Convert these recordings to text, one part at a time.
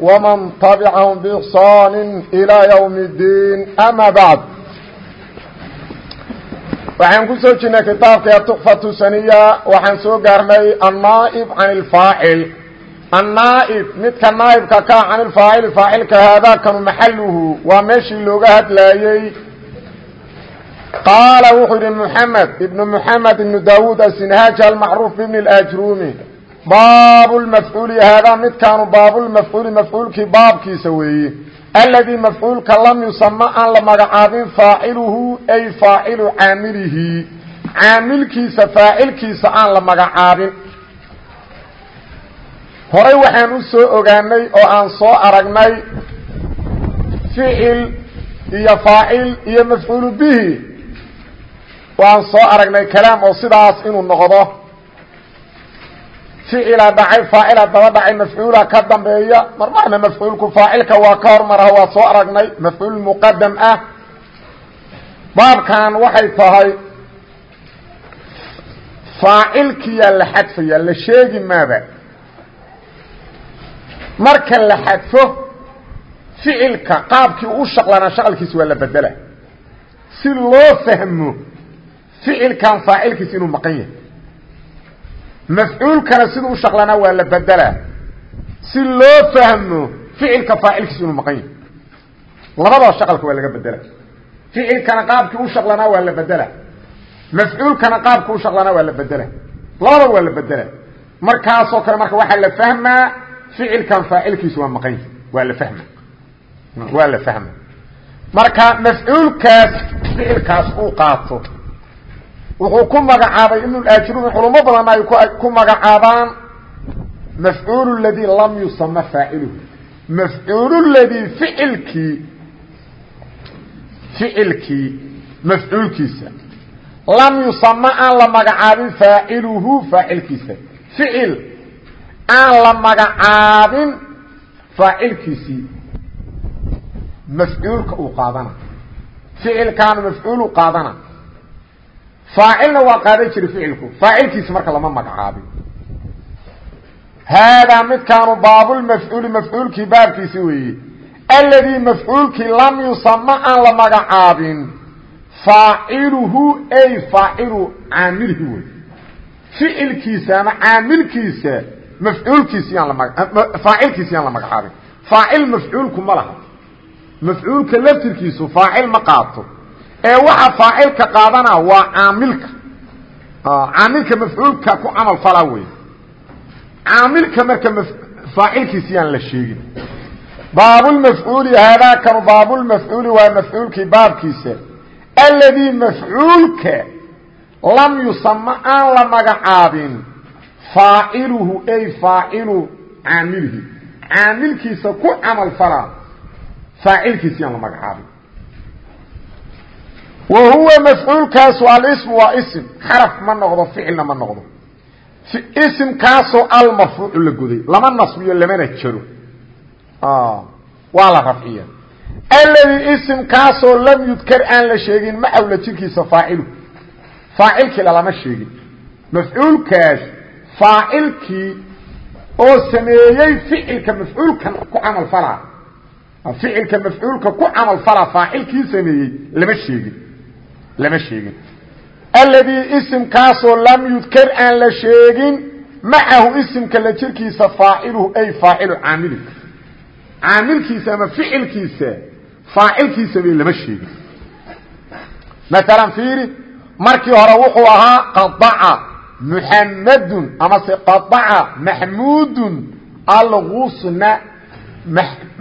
ومن تبعهم بإحsaan إلى يوم الdيn أmا baعd waxaan ku soo jirnay kitaabka تxfaة saniya waxaan soo gaarnay الnaaئب can الفaacil الnaaئب midka naaئبka ka can الفaacil faacilka haadakanu maxaluhu waa meeshii looga hadlaayey qaala wuxuu yihi محamed ibn محamed ibn dawud asinhaaج almacruuf bn اأjrumi baab lmafcuuli haadaa midkaanu baabulmafcuuli mafcuulkii baabkiisa weeye aladii mafcuulka lam yusama aan la magacaabin faaciluhu ay faacilu caamilihi. Caamilkiisa faacilkiisa aan la magacaabin. Horay waxaan u soo ogaanay oo aan soo aragnay ficil iyo faacil iyo mafcuulu bihi. Waan soo aragnay kalaam oo sidaas inuu noqdo ficila dhacay faacila daba dhacay mafcuula ka dambeeya marmarna mafcuulku faacilka waa ka hormaraha waa soo aragnay mafcuul muqadam ah. Baabkan waxay tahay faacilkiyaa la xadfaya la sheegi maaba. Marka la xadfo ficilka qaabkii u shaqlanaa shaqalkiisa waa la bedela si loo fahmo ficilkan faacilkiisa inuu maqan yahay mafcuulkana siduu ushaqlanaa waa la bedelaa si loo fahmo ficilka faacilkiisa inuu maqan yahay labadaba shaqalka waa laga bedela ficilkana qaabkii ushaqlanaa waa la bedela mafcuulkana qaabkii ushaqlanaa waa la bedela labadaba waa la bedela markaasoo kale marka waxaa la fahmaa ficilkan faacilkiisu waa maqan yahay waa la fahma waa wuxuu ku magacaabay ibn اajrumi culamo badanna ay ku magacaabaan mafcuul اladii lam yusama faaciluhu. Mafcuul ladii ficilkii ficilkii mafcuulkiisa. Lam yusama aan la magacaabin faaciluhu faacilkiisa. Ficil aan la magacaabin faacilkiisii. Mafcuulka uu qaadana. Ficilkaanu mafcuul u qaadana faacilna waa qaadan jiray ficilku. Faacilkiisa marka lama magacaabin. Haadaa midkaanu baabulmafcuuli mafcuulkii baabkiisi weeye. Alladii mafcuulkii lam yusama aan la magacaabin faaciluhu ay faacilu caamilihi wey ficilkiisa ama caamilkiisa mafcuulkiisi yaan faacilkiisi yaan la magacaabin. Faacil mafcuulku ma laha. Mafcuulka laftirkiisu faacil ma qaato ee waxa faacilka qaadana waa caamilka. Caamilka mafcuulka ku camal falaa wey caamilka marka faacilkiisi yaan la sheegin. Baabulmafcuuli haadaakanu baabulmafcuuli waa mafcuulkii baabkiisa. Alladii mafcuulka lam yusama aan la magacaabin faaciluhu ay faacilu caamilihi caamilkiisa ku camal falaa faacilkiisi yaan la magacaabin wa huwa mafcuulkaasu alism waa ism xaraf ma noqdo ficilna ma noqdo isimkaasoo almarfuucu la goday lama nasbiyo lamana jaro waa la rafciya alladii isimkaasoo lam yudkar aan la sheegin macawla jirkiisa faacilu faacilkii lalama sheegin mafcuulkaas faacilkii oo sameeyey ficilka mafcuulkan ku camal falaa ficilka mafcuulka ku camal falaa faacilkii sameeyey lama sheegin lama sheegin. Alladii isimkaasoo lam yudkar aan la sheegin macahu isimka la jirkiisa faaciluhu ay faacilu caamili caamilkiisa ama ficilkiisa faacilkiisa bay lama sheegin. Maalan fiiri markii hore wuxuu ahaa qadaca muxamadun amase qadaca maxmuudun algusna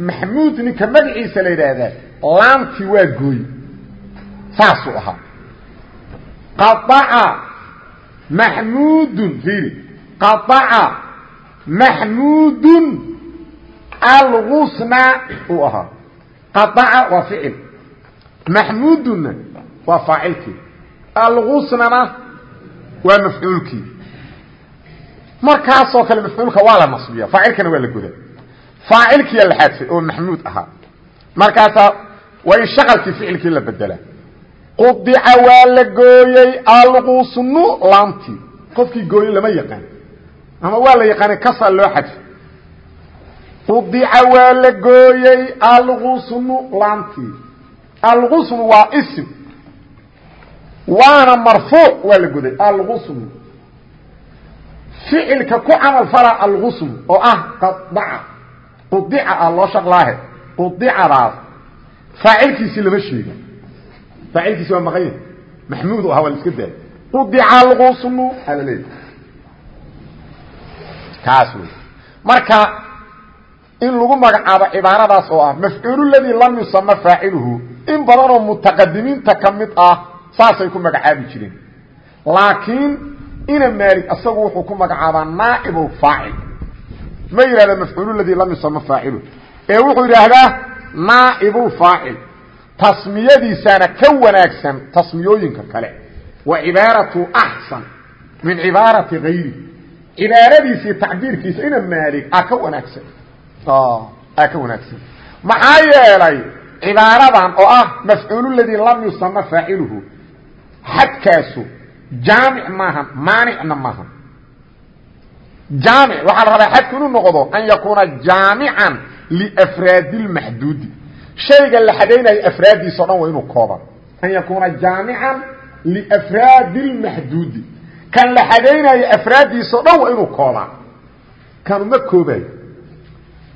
maxmuud ninka magaciisa la yidhaahdaa laamtii waa gooy. Saasuu ahaa qaطaca maxmuudun fiiri. Qaطaca maxmuudun algusna uu ahaa. Qadaca waa ficil. Maxmuuduna waa faacilkii. Algusnana waa mafcuulkii. Markaasoo kale mafcuulka waa la nasbiya faacilkana waa la goda faacilkiya la xadfay oo maxmuud ahaa. Markaasaa waa in shaqalkii ficilkii la bedela qudica waa la gooyey algusnu laamtii qofkii gooye lama yaqaan. Ama waa la yaqaanay kasaa loo xadfay qudica waa la gooyey algusnu laamtii algusnu waa ism waana marfuuc waa la goday algusnu ficilka ku camal fala algusnu oo ah qadaca qudica ah loo shaqlaahe. Qudicadaas faacilkiisii lama sheega faacilkiisi waa maqan yahay maxmuud u ahaa waa la iska daaya qudica algusnu ala leeya kaas wey marka in lagu magacaabo cibaaradaas oo ah mafcuul ladii lam yusama faaciluhu in badanoo mutaqadimiinta ka mid ah saasay ku magacaabi jireen. Laakiin ina maali asagu wuxuu ku magacaabaa naaib faacil ma yihahda mafcuul ladii lam yusama faaciluhu ee wuxuu yidhaahdaa naa'ibu faacil tasmiyadiisaana ka wanaagsan tasmiyooyinka kale. Wa cibaaratu axsan min cibaarati gayri cibaaradiisii tacbiirkiisa ina maalig a ka wanaagsan. Aa ka wanaagsan. Maxaa yeelay cibaaradan oo ah mafcuul ladii lam yusama faaciluhu xadkaasu jaamic maahan maanicna maahan. Jaamic waxaa la rabaa xadku inuu noqdo an yakuuna jaamican liafraadi اlmaxduudi shayga la xadaynayo afraaddiisa o dhan waa inuu kooban. An yakuuna jaamican liafraadi اlmaxduudi kan la xadaynayo afraaddiisa o dhan waa inuu koobaa kanu ma koobayo?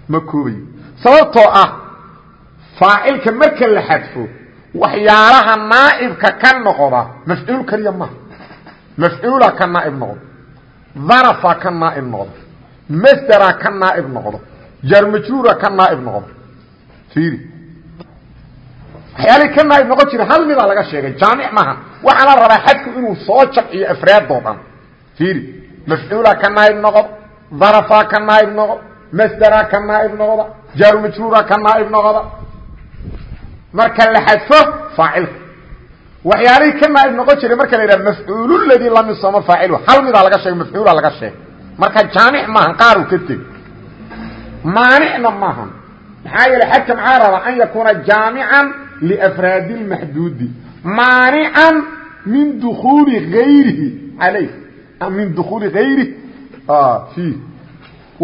Ma koobayo. Sababtoo ah faacilka marka la xadfo waxyaalaha naaibka ka noqda mafcuul keliya maha mafcuula ka naaib noqdo. Darafa ka naaib noqdo. Masdera ka naaib noqdo. Jaarmajruura ka naaib noqdo waxyaalihii ka naaib noqon jira hal midaa laga sheegay jaamic maaha. Waxaa la rabaa xadku inuu soo jamciyo afraadoo dhan fiiri mafcuula ka naaib noqdo darafa ka naaib noqdo masdera ka naaib noqda jaarmajruura ka naaib noqda marka la xadfo faacilka waxyaalihii ka naaib noqon jiray marka la yidhaha mafcuul ladii lam yusama faacilu. Hal midaa laga sheegay mafcuula laga sheegay. Marka jaamic maahan qaaru ka teg maanicna maahan. Maxaa yeele xadka maxaa rabaa an yakuuna jaamican liafraadi اlmaxduudi maanican min dukuuli ayrihi alayh min dukuuli ayrihi fiih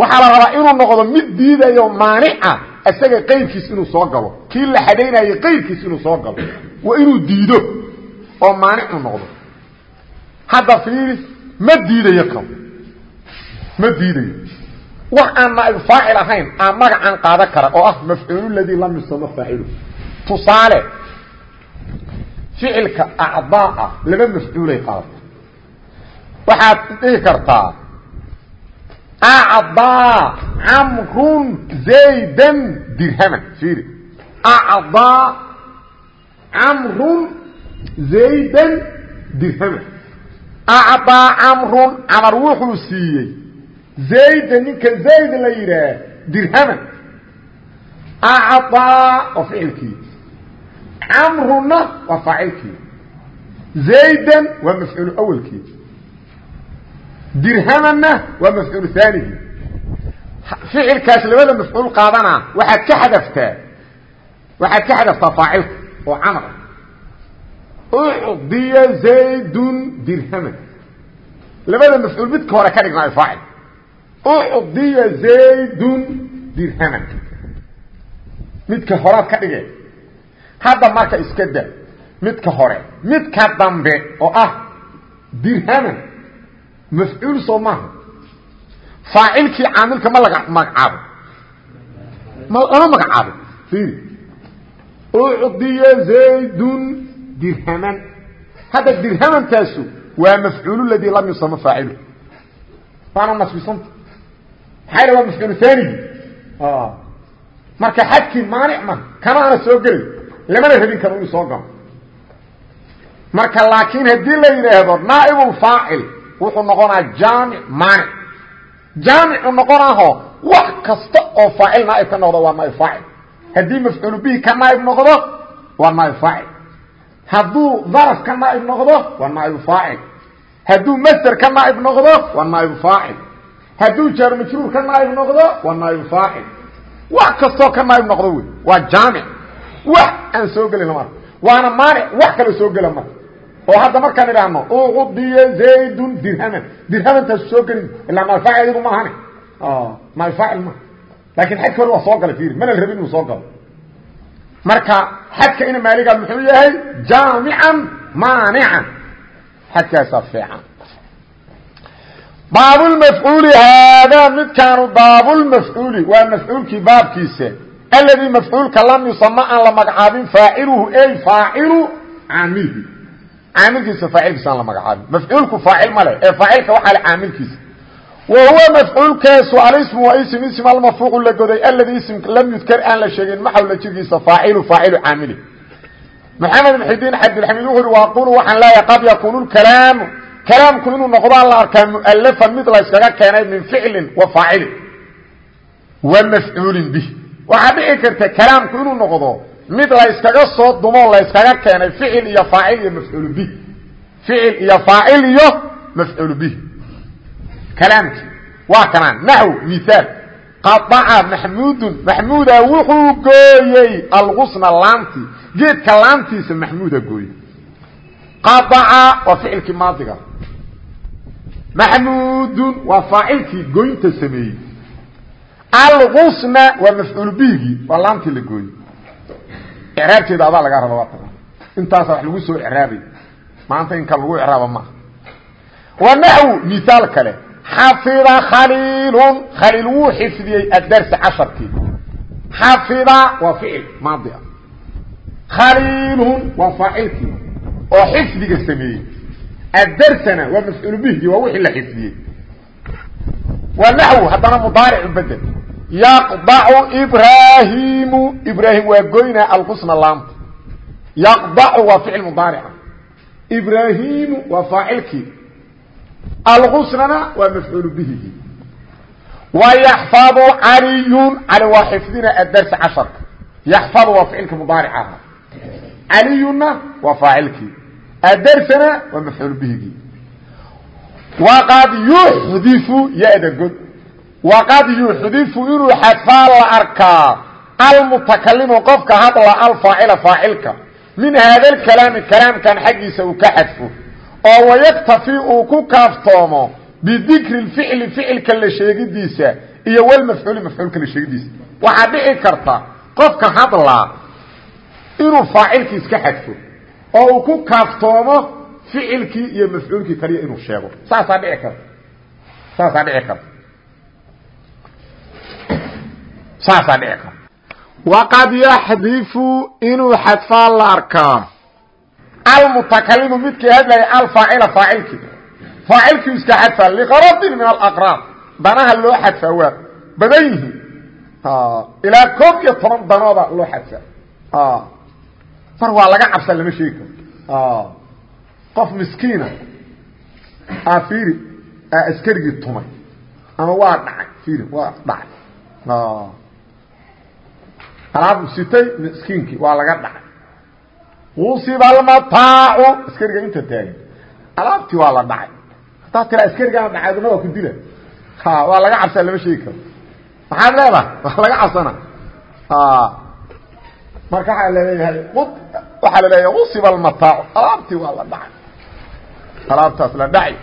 waxaa la rabaa inuu noqdo mid diidayo maanica isaga qayrkiis inuu soo galo kii la xadhaynayay qayrkiis inuu soo galo waa inuu diido oo maanicu noqdo hadda fiiri ma diidayo kan ma diidayo wax aan naaib faacil ahayn aan magacan qaadan kara oo ah mafcuul ladii lam yusama faacilu tusaale ficilka acdaa laba mafcuulay qaadata waxaad dhihi kartaa acdaa camrun zaydan dirhaman. Fiiri. Acdaa camrun zaydan dirhaman. Acdaa camrun camar wuxuu siiyey zayda ninka zayd la yidhaah dirhaman. Acdaa waa ficilkii camruna waa faacilkii zaydan waa mafcuul awalkii dirhamanna waa mafcuul haanigii ficilkaas labada mafcuul qaadana waxaad ka xadaftaa waxaad ka xadaftaa faacilka oo camr ucdiya zaydun dirhaman labada mafcuul midka hore ka dhignaayo faacil ucdiya zaydun dirhaman midka horead ka dhige hadda marka iska da midka hore midka dambe oo ah dirhaman mafcuul soo maaha. Faacilkii caamilka ma laga magacaabo. Ma lama magacaabo. Ucdiya zaydun dirhaman. Hadda dirhamantaasu waa mafcuul ladii lam yusama faacilu waana nasbisanta. Maxaa yal waa mafcuul haanigii marka xadkii maanic ma kama ana soo gelay lamana rabin karo inuu soo galo marka laakiin haddii la yidhaahdo naaibulfaacil wuxuu noqonaa jaamic maanic jaamicu noqonaaho wax kasta oo faacil naaib ka noqdo waa naaib faacil. Haddii mafcuul bihi ka naaib noqdo waa naaib faacil. Hadduu daraf ka naaib noqdo waa naaib faacil. Hadduu masder ka naaib noqdo waa naaib faacil. Hadduu jaar majruur ka naaib noqdo waa naaib faacil. Wax kastoo ka naaib noqdo wey waa jaamic wax aan soo gelin lama arko. Waana maanic wax kaloo soo gela marka. Oo hadda markaan idhaahno uqdiya zaydun dirhaman. Dirhamantaasu soo gelin ilaa naafaacil adigu ma ahane. Naafaacil ma. Laakiin xadka hore waa soo galay fiiri. Mana la rabin inuu soo galo. Marka xadka ina maaliga muxuu yahay? Jaamican maanican. Xadkaasaa fiican. Baabulmafcuuli haadaa midkaanu baabulmafcuuli waa mafcuulkii baabkiisa alladii mafcuulka lam yusama aan la magacaabin faaciluhu ey faacilu caamilhi caamilkiisa faacilkiisa aan la magacaabin mafcuulku faacil ma leh ee faacilka waxaa le caamilkiisa. Wa huwa mafcuulkaasu alismu waa ism ism almarfuucu la goday alladii ism lam yudkar aan la sheegin maxawla jirkiisa faacilu faacilu caamili. Maxamed muxidiin cabdilxamiid wuxu uhi waaqulu waxaan leeyahay qad yakuunu lkalaamu kalaamku inuu noqdaan la arkaa mu'alafan mid la yskaga keenay min ficlin wa faacilin wa mafcuulin bih waxaa dhici karta kalaamku inuu noqdo mid la yskaga soo dumo la yskaga keenay ficil iyo faacil iyo mafcuul bih ficil iyo faacil iyo mafcuul bih kalaamki waa kanaan naxw miaal qadaca maxmuudun maxmuuda wuxuu gooyey algusna laantii geedka laantiisa maxmuuda gooyey. Qadaca waa ficilkii maadiga. Maxmuudun waa faacilkii goynta sameeyey algusna waa mafcuul bihigii waa laantii la gooyey. Icraabteeda adaa lagaa raba waa taga intaasa wax lagu soo icraabay maanta in kan lagu icraaba maaha wa naxw miaal kale. Xafida khaliilun khaliil wuu xifdiyey adarsa casharkii. Xafida waa ficil maadi ah. Khaliilun waa faacilkii oo xifdiga sameeyey. Addarsana waa mafcuul bihigii waa wixii la xifdiyey waa naxw haddana mudaaricu bedel. Yaqdacu ibraahimu ibraahim waa goynaa alqusna laamta. Yaqdacu waa ficil mudaarica. Ibraahimu waa faacilkii. Alqusnana waa mafcuul bihigii wayaxfadu caliyun. Cali waa xifdina adarsa casharka. Yaxfadu waa ficilka mudaaric aha caliyunna waa faacilkii. Adarsana waa mafcuul bihigii waqad yuxdifu ya-da god. Waqad yuxdifu inuu xadfaa la arkaa. Almutakalimu qofka hadla alfaacila faacilka min haada alkalaami kalaamkan xaggiisa uu ka xadfo. Oo wayaktafi uu ku kaaftoomo bidikri lficli ficilka la sheegidiisa iyo walmafcuuli mafcuulka la sheegidiisa. Waxaa dhici karta qofka hadlaa inuu faacilkiis ka xadfo oo uu ku kaaftoomo ficilkii iyo mafcuulkii kaliya inuu sheego. Saasaa dhici karta saasaa dhici karta saasaa dhici karta waqad yaxdifu inuu xadfaa la arkaa almutakalimu midkii hadlaya alfaacila faacilkii faacilkii iska xadfaa liqaradin min alaqraab. Danaha loo xadfaa waa badan yihiin ilaa koob iyo toban danooda loo xadfaa. Mar waa laga cabsaa lama sheegi karo qof miskiina a fiiri aa askarigii tumay ama waa dhacay fiiri waa dhacay. Alaab sitay miskiinkii waa laga dhacay. Usiba almataacu askariga inta taagan alaabtii waa la dhacay. Haddaa tira askarigana dhacay aduna waa ku dila. Waa laga cabsaa lama sheegi karo. Maxaad leedahay? Waa laga cabsana. Marka waxaa la leeyahay waxaa la leeyahay usiba almataacu alaabtii waa la dhacay alaabtaas la dhacay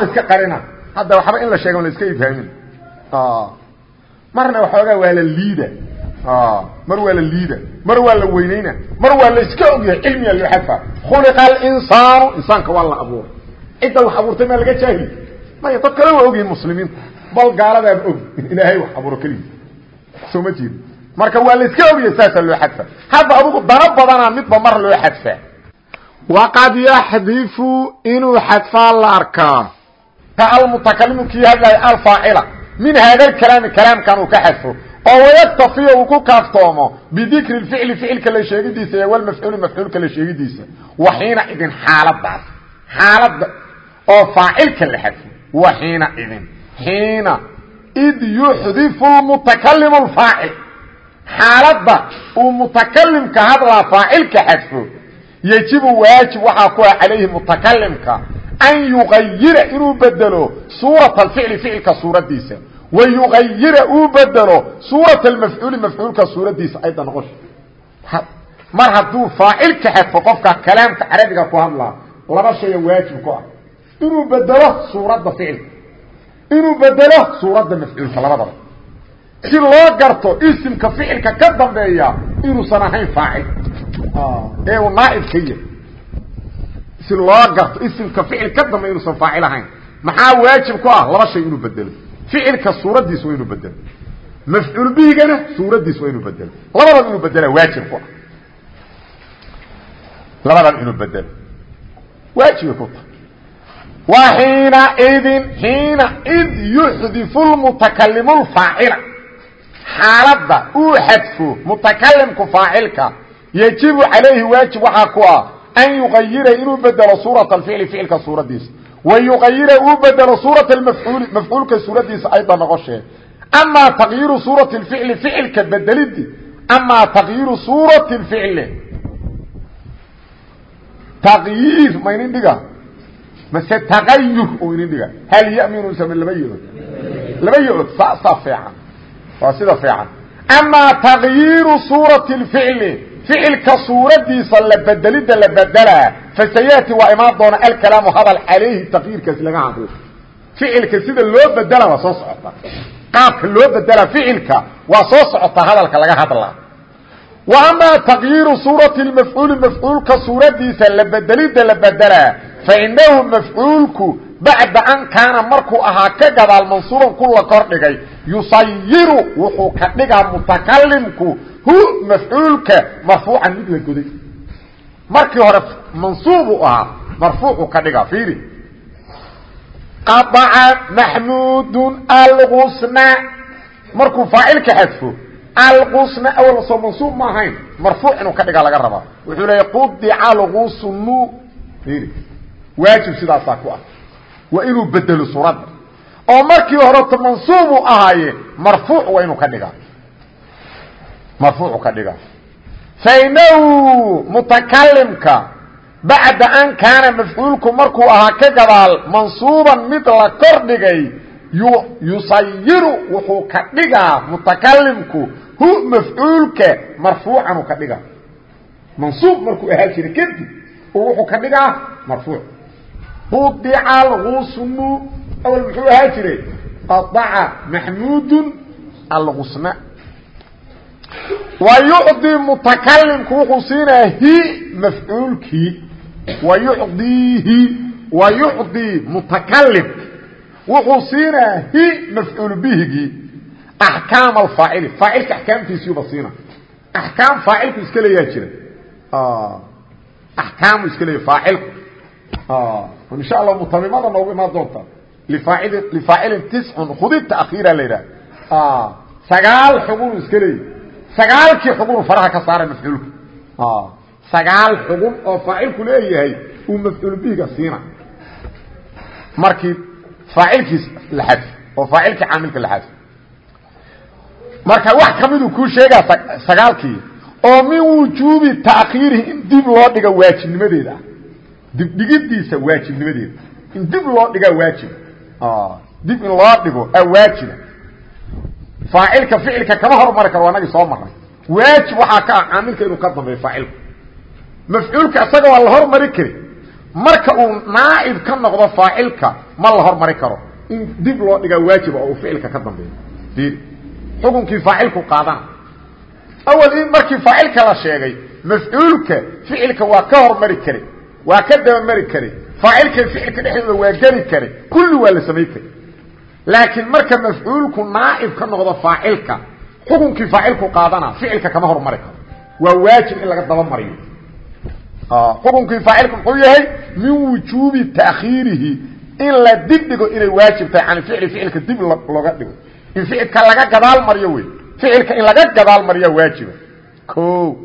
la iska qarina. Hadda waxba in la sheega la iska ifhaamin. Marna waxoogaa waa la liida. Mar waa la liida. Mar waa la weyneyna mar waa la iska ogyahay cilmiga loo xadfa khuliqa alinsaanu insaanka waa la abuuray. Cidda wax abuurtay maa laga jaahil maya dad kale waa ogyihiin muslimiinta. Bal gaaladaaba og in ilaahay wax abuuro keligii soo ma jeedo marka waa la iska ogyahay saasaa loo xadfa hadda adugu dano badanaa midba mar loo xadfaa waqad yaxdifu inuu xadfaa la arkaa ka almutakalimu kii hadlaya alfaacila min haada alkalaami kalaamkan uu ka xadfo oo wayaktafiya uu ku kaaftoomo bidikri ficli ficilka la sheegidiisa iyo walmafcuuli mafcuulka la sheegidiisa waxiina idin xaaladaas xaalada oo faacilka la xadfo waxiina idin xiina id yuxdifu lmutakalimu lfaacil xaaladda uu mutakalimka hadlaa faacilka xadfo yejibu waajib waxaa ku ah calayhi mutakalimka an yuqayira inuu bedelo suurat alficli ficilka suuraddiisa wa yuqayira uu bedelo suurat almafcuuli mafcuulka suuraddiisa ayda noqosha mar hadduu faacilka xadfo qofka kalaamka carabiga ku hadlaa laba shaya waajib ku ah inuu bedelo suuradda ficilka inuu bedelo suuradda mafcuulka labadaba si loo garto isimka ficilka ka dambeeya inuusan ahayn faacil ee uu naaib ka yahy si loo garto isimka ficil ka dambeeya inuusan faacil ahayn. Maxaa waajib ku ah laba shay inuu bedelo? Ficilka suuraddiisa waa inuu bedelo. Mafcuul bihigana suuraddiisa waa inuu bedelo. Labadaba inuu bedela waajib ku ah. Labadan inuu bedelo. Waajibay ku tahay wa xiina idin xiina id yuxdifu lmutakalimu lfaacila xaaladda uu xadfo mutakalimku faacilka yajibu calayhi waajib waxaa ku ah an yuqayira inuu bedelo suurata alficli ficilka suuraddiisa wa yuqayira uu bedelo suurata mafcuuli mafcuulka suuraddiisa ayda noqoshee amaa taqyiiru suurati lficli ficilka bedelidii amaa taqyiiru suurati lficli taqyiir ma inin dhiga mase taqayur u inin dhiga hal yaminu same laba yood laba yood saasaa fiican waa sida fiican amaa taqyiiru suurati اlficli ficilka suuradiisa la bedelidda la bedelaa fasayaati waa imaan doona alkalaamu hadal calayhi taqyiirkaas laga hadlo. Ficilka sida loo bedela waa soo socota. Qaabka loo bedela ficilka waa soo socota hadalka laga hadlaa wa amaa taqyiiru suurati mafcuuli mafcuulka suuradiisa la bedelidda la bedelaa fainahu mafcuulku bacda an kaana markuu ahaa ka gadaal mansuuban ku la kordhigay yusayiru wuxuu ka dhigaa mutakalimku hu mafcuulka marfuucan mid la goday. Markii hore mansuubuu ahaa marfuucu ka dhigaa fiiri. Qadaca maxmuudun algusna markuu faacilka xadfo alqusna awal soo mansuub ma ahayn marfuuc inuu ka dhigaa laga rabaa. Wuxuu leeya qudica algusnu waajib sidaasaa ku ah waa inuu bedelo suuradda oo markii horeto mansuubu ahaaye marfuuc waa inuu ka dhigaa marfuucu ka dhigaa fainahu mutakalimka bacda an kaana mafcuulku markuu ahaa ka gadaal mansuuban mid la kor dhigay yusayiru wuxuu ka dhigaa mutakalimku hu mafcuulka marfuucanuu ka dhigaa mansuub markuu ahaa jira kadib oo wuxuu ka dhigaa marfuuc budica algusnu awal muxuu ahaa jiray? Qadaca maxmuudun algusna wa yucdi mutakalimku wuxuu siinaya hi mafcuulkii wa yucdiihi wa yucdii mutakalim wuxuu siinaya hi mafcuul bihigii axkaam alfaacili faacilka axkaamtiisiiuba siina axkaam faacilku iska leeyaa jira. Axkaamu iska leeya faacilku insha allah mutamimada noogu imaan doonta lifaacilin tiscun khudi taakhiira la yidhaha sagaal xugun iska leeya sagaalkii xugun faraha ka saara mafcuulka sagaal xugun oo faacilku leeyahay uu mafcuul bihiga siina markii faacilkiis la xadf oo faacilkii caamilka la xadf marka wax kamiduu kuu sheegaa sagaalkii oo min wujuubi taakhiirihi in dib loo dhiga waajibnimadeeda dibdhigidiisa waajibnimadeeda in dib loo dhigaa waajib. Dib in loo dhigo a waajiba faacilka ficilka kama hormari karo anagii soo marnay. Waajib waxaa ka ah caamilka inuu ka dambeeyo faacilku. Mafcuulka isaga waa la hormari kari. Marka uu naaib ka noqdo faacilka ma la hormari karo. In dib loo dhigaa waajiba oo uu ficilka ka dambeeyo. Xukunkii faacilku qaadana awal in markii faacilka la sheegay mafcuulka ficilka waa ka hormari kari waa ka dabamari kari. Faacilka ficilka dhexdooda waa geli kari. Kulli waa la samayn kari laakiin marka mafcuulku naaib ka noqdo faacilka xukunkii faacilku qaadana ficilka kama hormari karo. Waa waajib in laga daba mariyo. Xukunkii faacilku muxuu yahay? Min wujuubi taakhiirihi in la dib dhigo inay waajib tahay can ficli ficilka dib looga dhigo. In ficilka laga gadaal mariyo wey ficilka in laga gadaal mariya waajiba o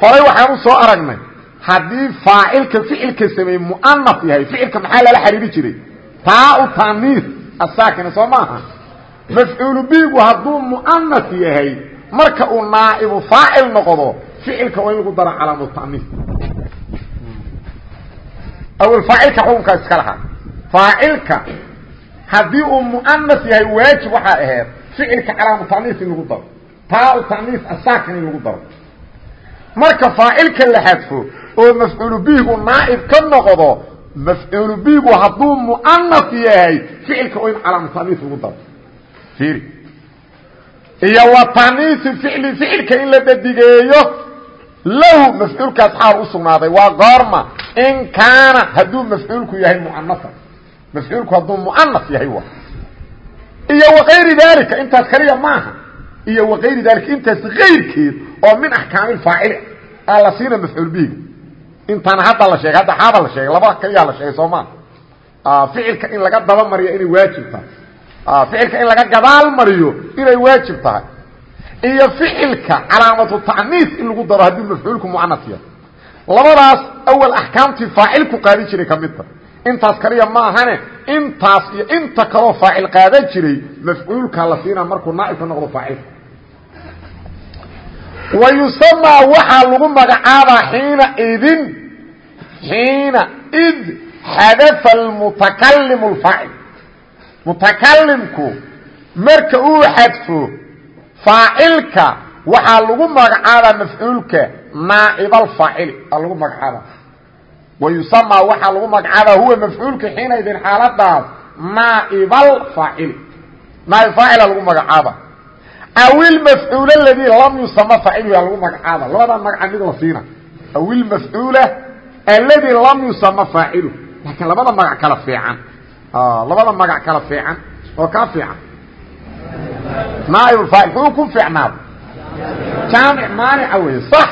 horay waxaan u soo aragnay haddii faacilka ficilka sameeye muanaf yahay ficilka maxaa lala xariiri jiray? Taa u taaniis asaakina soo maaha. Mafcuulu bigu hadduu muanaf yahay marka uu naa'ibu faacil noqdo ficilka waa in lagu daro calaamatu ta'niis awel faacilka xukunkaa iska lahaa. Faacilka haddii uu mu'anas yahay waajib waxaa ahayd ficilka calaamu daro. Taa in lagu daro marka faacilka la xadfo oo mafcuulu bihigu naa'ib ka noqdo mafcuulu bihigu hadduu mu'anas yahay ficilka in calaamu ta'niis lagu daro fiiri. Iyo wa ta'niisi ficli ficilka in la dadigeeyo lahu mafcuulkaas xaal u sugnaaday waa goorma in kaana hadduu mafcuulku yahay mu'anasan mafcuulku hadduu muanas yahay wa iyo wakayri dalika intaas kaliya maaha. Iyo wakayri dalika intaas kayrkeed oo min axkaami faacil a la siina mafcuul bihiga intaana hadda la sheegay hadda xaaba la sheegay laba kaliyaa la sheegay soo maa ficilka in laga daba mariyo inay waajib tahay. Ficilka in laga gadaal mariyo inay waajib tahay. Iyo ficilka calaamatu ta'niis in lagu daro haddii mafcuulku muanas yahay. Labadaas awal axkaamtii faacilku qaadi jiray ka mid ta. Intaas kaliya ma ahane intaas iyo inta kaloo faacil qaadan jiray mafcuulka la siina markuu naaibka noqdo faacilka wa yusamaa waxaa lagu magacaabaa xiina idin xiina id xadafa almutakalimu lfaacil mutakalimku marka uu xadfo faacilka waxaa lagu magacaabaa mafcuulka naaib alfaacili aa lagu magacaaba wayusamaa waxaa lagu magacaaba huwa mafcuulka xiinaydin xaaladaas naaibaalfaacili naaib faacila lagu magacaaba awil mafcuul ladii lam yusama faacil yaa lagu magacaaba. Labadaa magaca mid la siina. Awil mafcuula alladii lam yusama faacilu laakiin labada magac kala fiican. Ah, labada magac kala fiican oo kaa fiican. Naaib faacil uu ku fiicnaado. Jaamic maanica weeye sax.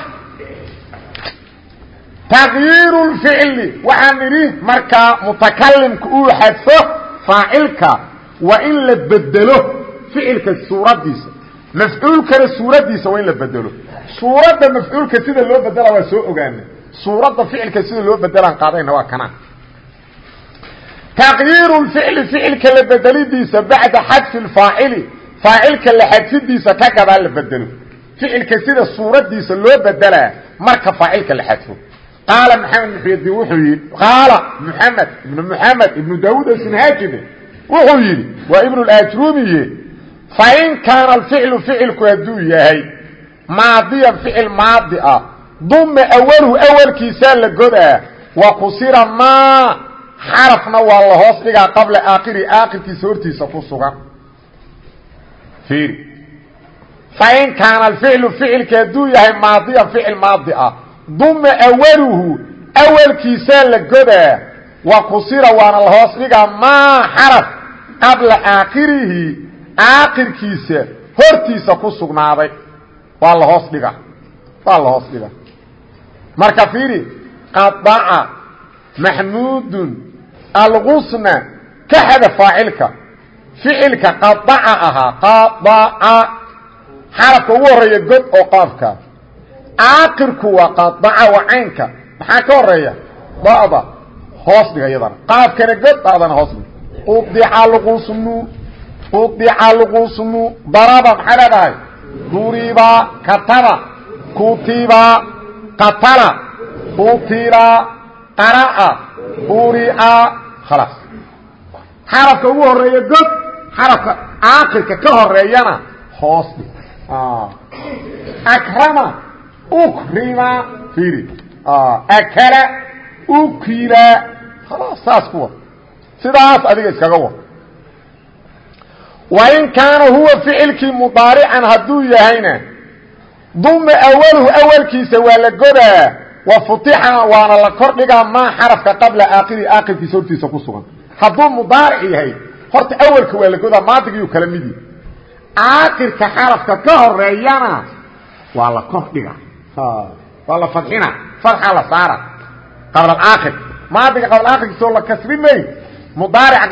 Takyiiru lficli waxaa nidhi markaa mutakalimka uu xadfo faacilka waa in la bedelo ficilka suuraddiisa mafcuulkana suuraddiisa waa in la bedelo. Suuradda mafcuulka sida loo bedela waa soo ogaana suuradda ficilka sida loo bedelaan qaadayna waa kanaan. Taqyiiru lficli ficilka la bedelidiisa bacda xadfi lfaacili faacilka la xadfidiisa ka gadaa la bedelo. Ficilka sida suuraddiisa loo bedelaa marka faacilka la xadfo. Qaala maxamed muxyadin wuxuu yidhi qaala muxamed ibnu muxamed ibnu daawuud asinhaajime wuxuu yidhi waa ibnu laajrumiye fain kaana alficlu ficilku hadduu yahay maadiyan ficil maadi ah duma awaluhu awalkiisaa la godaa wa kusira maa xarafna waa la hoos dhigaa qabla aakhiri aakhirkiisa hortiisa ku sugan. Iiri fain kaana alficlu ficilka hadduu yahay maadiyan ficil maadi ah duma awaluhu awalkiisaa la godaa wa kusira waana la dhigaa maa xaraf qabla aakhirihi aakhirkiisa hortiisa ku sugnaaday. Waa la hoos dhiga. Waa la hoos dhiga. Marka fiiri qadaca maxmuudun algusna ka xada faacilka. Ficilka qadaca ahaa qadaca xarafka ugu horreeya god oo qaafka. Aakirku waa qaadaca waa caynka. Maxaa ka horreeya dada hoos dhiga iyadana. Qaafkana god dadana hoos dhiga. Udica lqusnu udica lqusnu daraba maxay leedahay duriba kataba. Kutiba qatala. Utila qara'a. Uri'a khalaas xarafka ugu horreeya god xarafka aakirka ka horeeyana hoos dhig akrama ukrima iri akala ukila khalaas saas kuwa sidaas adiga iskaga wa wain kaana huwa ficilkii mudaarican hadduu yahayna duma awaluhu awalkiisa waa la godaa wa futixa waana la kordhigaa maa xarafka qabla aakhiri aakhirkiisa hortiisa ku sugan. Hadduu mudaaric yahay horta awalka waa la godaa maadigiiu kala midi. Aakhirka xarafka ka horeeyana waa la kordhiga waa la fadxina fadxa la saara qabla aakhir maadiga qabla aakhirkiisa la kasri may mudaarica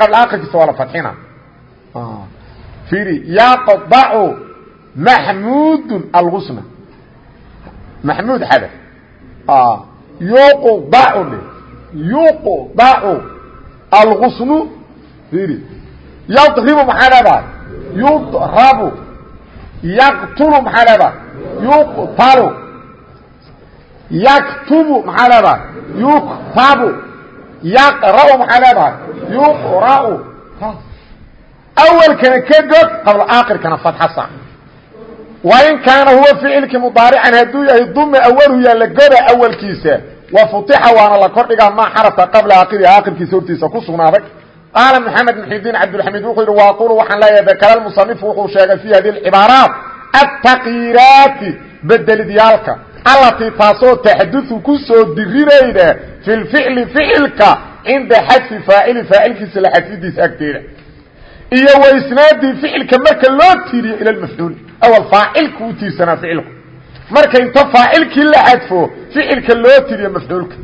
fiiri yaqdacu maxmuudun algusna maxmuud xadaf yuqdacu dhe yuqdacu algusnu fiiri yadribu maxaa leedahay yudrabu. Yaqtulu maxaa leedahay yuqtalu. Yaktubu maxaa leedahay yuktabu. Yaqra'u maxaa leedahay yuqra'u awalkana ka god qabla aakhirkana fadxa sax wain kaana huwa ficilkii mudaarican hadduu yahay duma awalu yaa la goda awalkiisa wa futixa waana la kordhigaa maa xarafka qabla aakhirihi aakhirkiisa hortiisa ku sugnaaday qaala maxamed muxidiin cabdilxamiid wuxuu yidhi waaqulu waxaan leeyahay dakara musanifu wuxuu sheegay fii hadi cibaaraat ataqyiiraati bedelidyaalka allatii taasoo taxduثu ku soo dirirayda fi lficli ficilka cinda xadfi faacili faacilkiisa la xadfidiisa agteeda iyo waisnaadii ficilka marka loo tiiriyo ila mafcuul awal faacilku u tiirsanaa ficilku. Marka inta faacilkii la xadfo ficilka loo tiriyo mafcuulka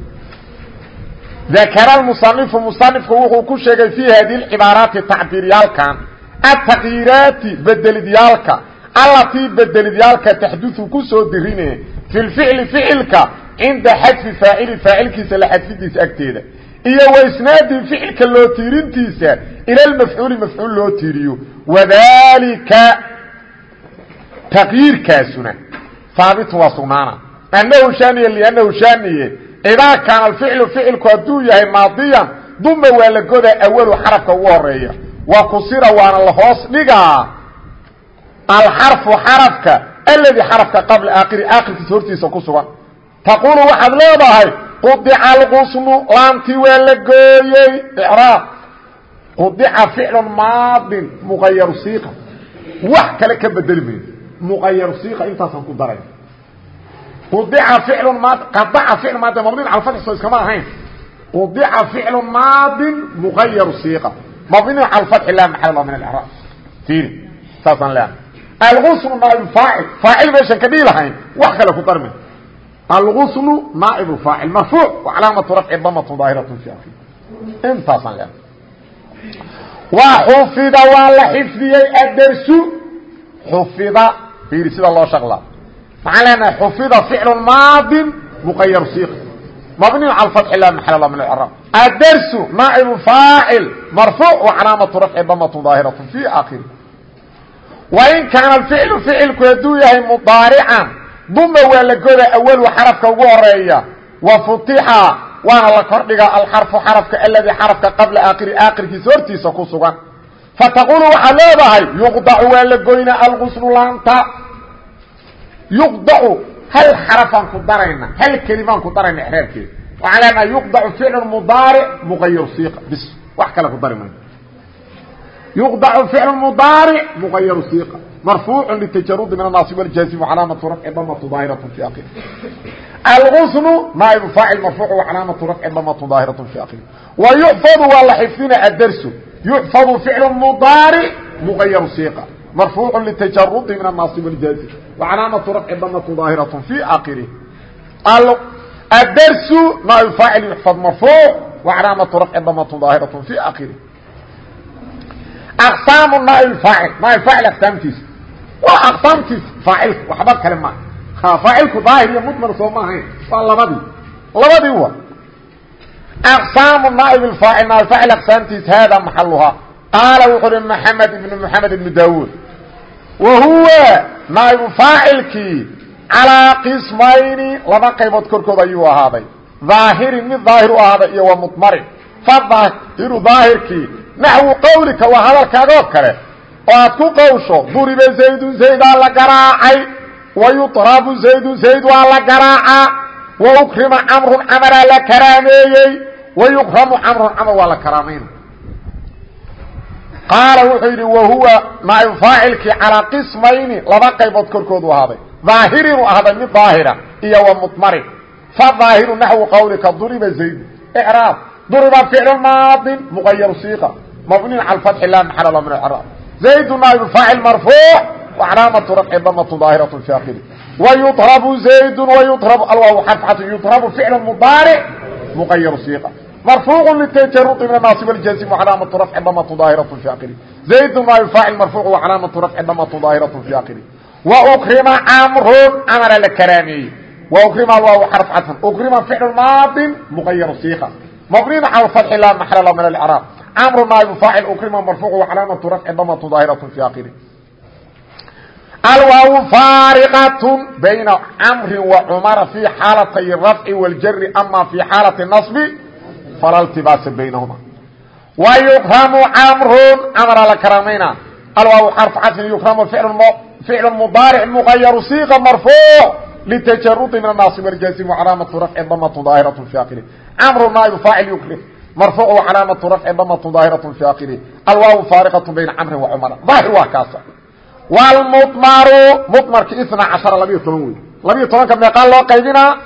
dakara musanifu musanifku wuxuu ku sheegay fii hadi cibaaraati tacbiiryaalkan ataqyiiraati bedelidyaalka. Allatii bedelidyaalka taxduثu ku soo dirine fi lficli ficilka cinda xadfi faacili faacilkiisa la xadfidiisa agteeda iyo waisnaadii ficilka loo tiirintiisa ila lmafcuuli mafcuul loo tiiriyo. Wadalika taqyiirkaasuna haabitun waa sugnaana. Anahu shaniye liannahu shaniye idaa kaana alficlu ficilku hadduu yahay maadiyan duma waa la godaa awalu xarafka ugu horreeya wa kusira waana la hoos dhigaa. Alxarfu xarafka alladii xarafka qabla aakhiri aakhirkiisa hortiisa ku sugan. Taquulu waxaad leedahay qudica alqusmu laantii waa la gooyey. Icraab qudica ficlu maadin muqayaru siiqa wax kale ka bedeli mayno muqayaru siiqa intaasaan ku daray qudica ficlu maad qadaca ficlu maadin mabniin cala fatxi soo iskama ahayn. Qudica ficlu maadin muqayaru siiqa mabniin cala fatxi laa maxal lahu min alcraab fiiri saasaan leehay alغusnu naaib faacil. Faacil meeshan ka dhihi lahayn wax kale ku darmi alغusnu naaib faacil marfuuc wacalaamatu rafci damatu daahiratu fi akhi intaasaan leehay waa xufida waa la xifdiyey adersu xufida fiiri sida loo shaqlaa maxaan leenahay xufida ficlu maadin muqayar siq mabniy cala fatxi la maxal min acraab adersu naa'ibu faacil marfuuc wa calaamatu rafci damatu daahiratu fi aakhiri wain kaana alficlu ficilku hadduu yahay mudaarican duma waa la goda awalu xarafka ugu horreeya wa futixa waana la kordhigaa alxarfu xarafka aladii xarafka qabla aakhiri aakhirkiisa hortiisa ku sugan. Fataqulu waxaad leedahay yuqdacu waa la goynaa alguslu laanta. Yuqdacu hal xarafaan ku darayna hal kelimaan ku darayna exraabkeeda waxaan leenahay yuqdacu ficlu mudaaric muqayar siiqa bis wax kale ku dari mayno yuqdacu ficlu mudaaric muqayaru siiqa marfuucu litajarudi min anaasib waljaazim wacalaamatu rafci damatu daahiratu fi akhiri algusnu naaibu faacil marfuucu wacalaamatu rafci damatu daahiratu fi akhiri wa yuxfadu waa la xifdina adarsu yuxfadu ficlu mudaaric muqayaru siiqa مرفوع لتجرد من الناصب والجازم وعلامة رفع ضمة ظاهرة في آخره الدرس نائب فاعل يحفظ مرفوع وعلامة رفع ضمة ظاهرة في آخره أقسام النائب الفاعل نائب فاعل أقسامتيس waa aqsaamtiisa faacilka waxba kale maa faacilku daahir iyo mudmar soo ma ahayn. Waa labadii. Labadii wa aqsaamu naaib ilfaacil naaifaacil aqsaamtiisa haada maxaluhaa qaala wuxuu uhi maxamed ibnu maxamed ibnu daawuud. Wa huwa naa'ibu faacilkii calaa qismayni laba qaybood korkood ayuu ahaaday. Daahirin mid daahir u ahaaday iyo wa mudmarin fadaahiru daahirkii naxwu qawlika waa hadalkaagoo kale oo aad ku qawsho duriba zaydun zaydaa la garaacay. Wa yuطrabu zaydun zayd waa la garaacaa wa ukrima camrun camaraa la karaameeyey. Wa yukramu camrun camar waa la karaamayna qaala wuxuu yidhi wahuwa naaibu faacilkii calaa qismayni. Laba qaybood korkoodu ahaaday. Daahirinu ahday mid daahira iyo wa mudmarin fadaahiru naxwu qawlika duriba zaydu. Icraab. Duriba ficlu maadin muqayaru siiqa mabniin cala fatxi la maxala la min icraab zaydu naaibu faacil marfuuc wacalaamatu rafci damatu daahiratu fi akhiri wayuطrabu zaydu wayuطrabu alwaaw xarfatu yuطrabu ficlu mudaaric muqayaru siiqa مرفوع للتجرد من الناصب الجازم وعلامة رفع ضمة ظاهرة في آخره زيد ما الفاعل مرفوع وعلامة رفع ضمة ظاهرة في آخره وأكرم عمرو عمر الكرامي وأكرم الواو حرف عطف أكرم فعل ماض مغير صيغة مبني على الفتح لا محل له من الإعراب عمرو نائب فاعل أكرم مرفوع وعلامة رفع ضمة ظاهرة في آخره alwaaw faariqat bayna camri wa cumara fii xaalatay rafci wاljari ama fii xaalati naصbi fala ltibaasa baynahuma wa yukramu camrun camra la karamayna alwaaw xarfu cadfin yukramu ficlu mudaaric muqayaru siiqa marfuuc litajarudi min anaasib wاljazim wcalaamatu rafci damatu daahiraة fi akiri camru naaibu faacil yukrim marfuuc wcalaamatu rafci damatu daahiraة fi akiri alwaaw faariqat bayna camrin wa cumara. Daahir waa kaasa. Wlmudmaru mudmarki ina cashara labiyo toban wey labiyo tobanka meeqaa loo qaybinaa?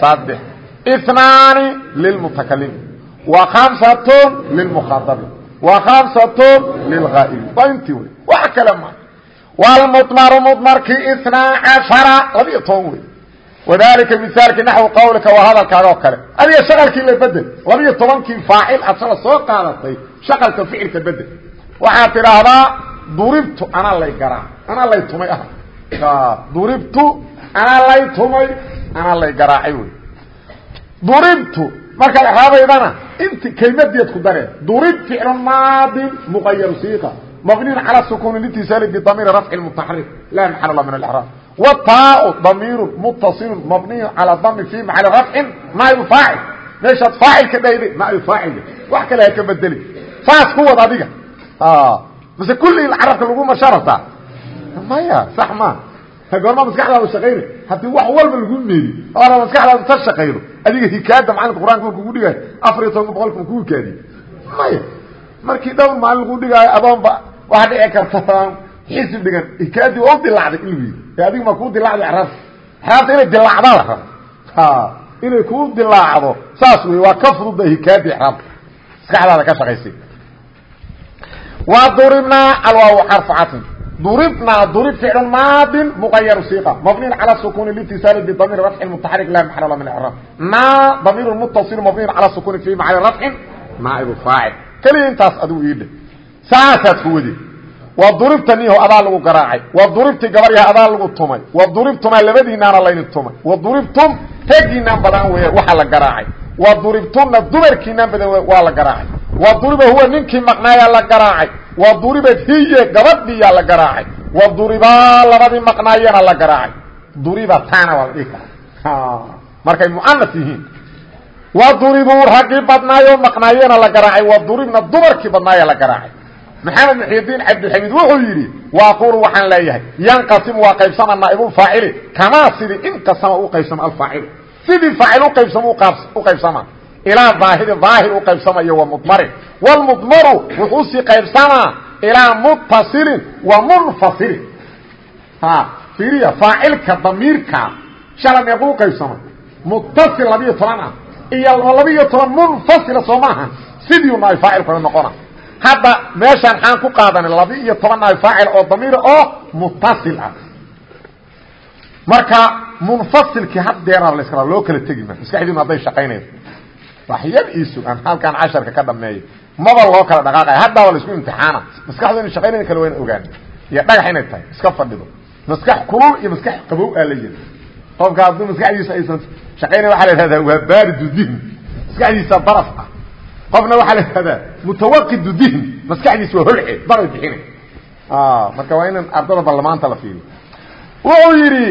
Saddex inaani lilmutakalimi wa kamsatun lilmukhaadabi wa kamsatun lilgaa'ibi waa intii wey wax wadalika misaalki naxwi qawlika waa hadalkaaga oo kale. Adiga shaqalkii la bedel labiyo tobankii faacil asala soo qaadatay shaqalka ficilka bedel. Waxaad tidhaahdaa duribtu anaa lay garaa anaa lay tumay ah duribtu anaa lay tumay anaa lay garaacay wey duribtu markaad exraabaydana inti kelmadeed ku daree durib ficlu maadin muqayaru siiqa mabniin calى sukuni litisaali bdamiiri rafci mutaxarik laa maxal la min اlraab wtaau damiiru mutasilu mabniyu calى dami fi maxali rafcin naayb faacil meeshaad faacil ka dhahday naayb faacil wax kale ha ka bedeli. Saas ku wad adiga. Mase kulli carabka lagu masharata maya sax ma. Goormaa maskaxdaada shaqayna haddii wax walba lagu meedi oona maskaxdaada ta shaqayno adiga hikaada macalinka qur'aanka markugu dhigaayo afar iyo tobanka boqolka ma ku hikaadiye maya. Markii dhowr maalin lagu dhigaayo adoonba waxaa dhici karta xisi dhigan ikaadii waa u dilacday ilmiga ee adigu ma kuu dilacday arab xaabta inay dilacda la rabo. Inay kuu dilaacdo saas wey waa ka fududba hikaadii raabka maskaxdaada ka shaqaysi. Wa duribnaa alwaaw xarfacatin duribnaa durib ficlu maadin muqayaru siiqa mabniin cala sukuni litisaali bidamiir rafci mutaxarik la maxalala min icraab naa damiir muttasil mabniin cala sukuni fi macali rafcin naaibu faacil. Keliya intaas adigu iidhe. Saasaad ku wadi wa duribta niyo adaa lagu garaacay. Wa waduribti gabaryah adaa lagu tumay. Waduribtumaa labadiinaana laydin tumay. Wa duribtum raggiinaan badan weya waxaa la garaacay. Wa waduribtuna dumarkiinaan badan waa la garaacay. Wa waduriba huwa ninkii maqnaayaa la garaacay. Waduribad hiye gabadhiyaa la garaacay. Waduribaa labadii maqnaayana la garaacay. Duribataana waa la dhihi karaa. Markay muanas yihiin. Waduribuu raggii badnaayoo maqnaayena la garaacay. Waduribna dumarkii badnaaya la garaacay maxamed muxyidiin cabdilxamiid wuxuu yidhi waaqulu waxaan leeyahay. Yanqasimu waa qaybsama naaibulfaacili kamaa sidii inqasama u qaybsama alfaacilu. Sidii faacil uqaybsama u qaybsama. Ilaa daahiri daahir u qaybsamayo wa mudmarin wlmudmaru wuxuu sii qaybsamaa ilaa muttasilin wa munfasilin. Fiiriya faacilka damiirka shala meequu qaybsamay muttasil labiyo toban ah. Iyo labiyo toban munfasila soo maaha. Sidii naay faacil kale noqona hadda meeshaan xaan ku qaadanay laba iyo toban naay faacil oo damiir oo muttasil ah. Marka munfasilkii haddeeraa la iskala loo kala tegi ma maskaxdiinu hadday shaqaynayso. Waxyar iisu aan halkaan casharka ka dhameeyo maba loo kala dhaqaaqaya haddaa waa la isku imtixaana maskaxdu ina shaqaynayna kale wayna ogaan iyo dhagax inay tahay iska fadhido. Maskax kulul iyo maskax qabow aa la yiri qofka hadduu maskaxdiisa aysan shaqaynay waxaa la ihahdaa waa baaridu dihn. Maskaxdiisa baraf ah qofna waxaa la ihahdaa mutawaqidu dihn maskaxdiisa waa holce daray bixinay marka waa inan ardada barlamaanta la fiiriyo wuxuu yidhi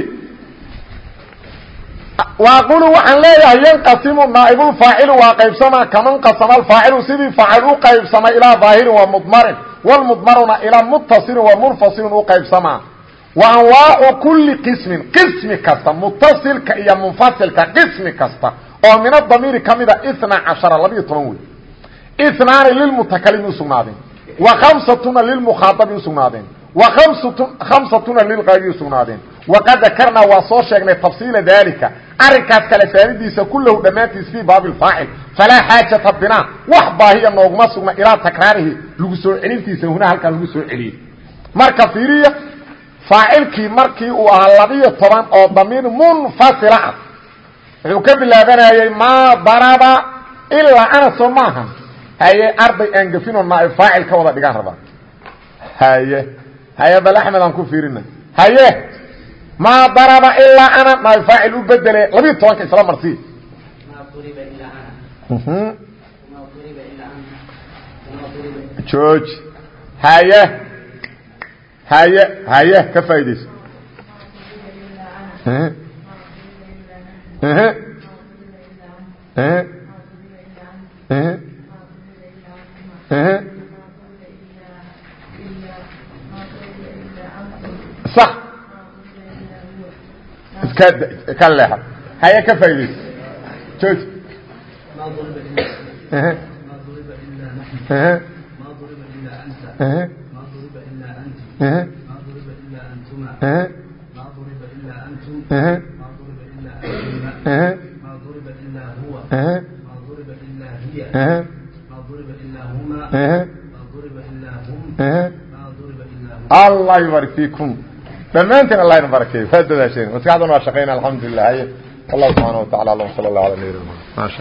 waaqulu waxaan leeyahay yanqasimu naaibulfaacilu waa qaybsamaa kaman qasama alfaacilu sidii faacil u qaybsamay ilaa daahirin wa mudmarin wlmudmaruna ilaa muttasilin wa munfasilin u qaybsamaa wa anwaacu kuli qismin qismi kasta mutasilka iyo munfasilka qismi kasta oo min adamiiri ka mida ina cashara labiyo toban wey inaani lilmutakalimi usugnaadeen wa khamsatuna lilmukhaadabi usugnaadeen wa khamsatuna lilqaabi usugnaadeen waqad dakarnaa waa soo sheegnay tafsiila dalika arinkaas kale saaridiisa kulahu dhammaantiis fii baabi faacil falaa xaajata binaa wax baahiya nooguma sugna ilaa takraarihi lagu soo celintiisa huna halkaa lagu soo celiyey marka fiiriya faacilkii markii uu ahaa labiyo toban oo damiir munfasila ah wuxuu ka haye arday aan gafinoo naaib faacil ka wada dhigaan rabaa. Haye haye bal axmed aan ku fiirina. Haye maa daraba ilaa ana naaib faacil u bedele labiyo tobanka isla marsi jooj haye haye haye ka faa'idayso صح iska leexo haya ka faa'iidayso jooj. ما ضرب إلا هو ما ضرب إلا هي allah yubarik fiikum dhammaantiin allah idin barakeeyo waa dadaasheen maskaxdan waa shaqayna alxamdulilah wallahu subxaana wa tacala alam sala allah ala nabiyina muxamed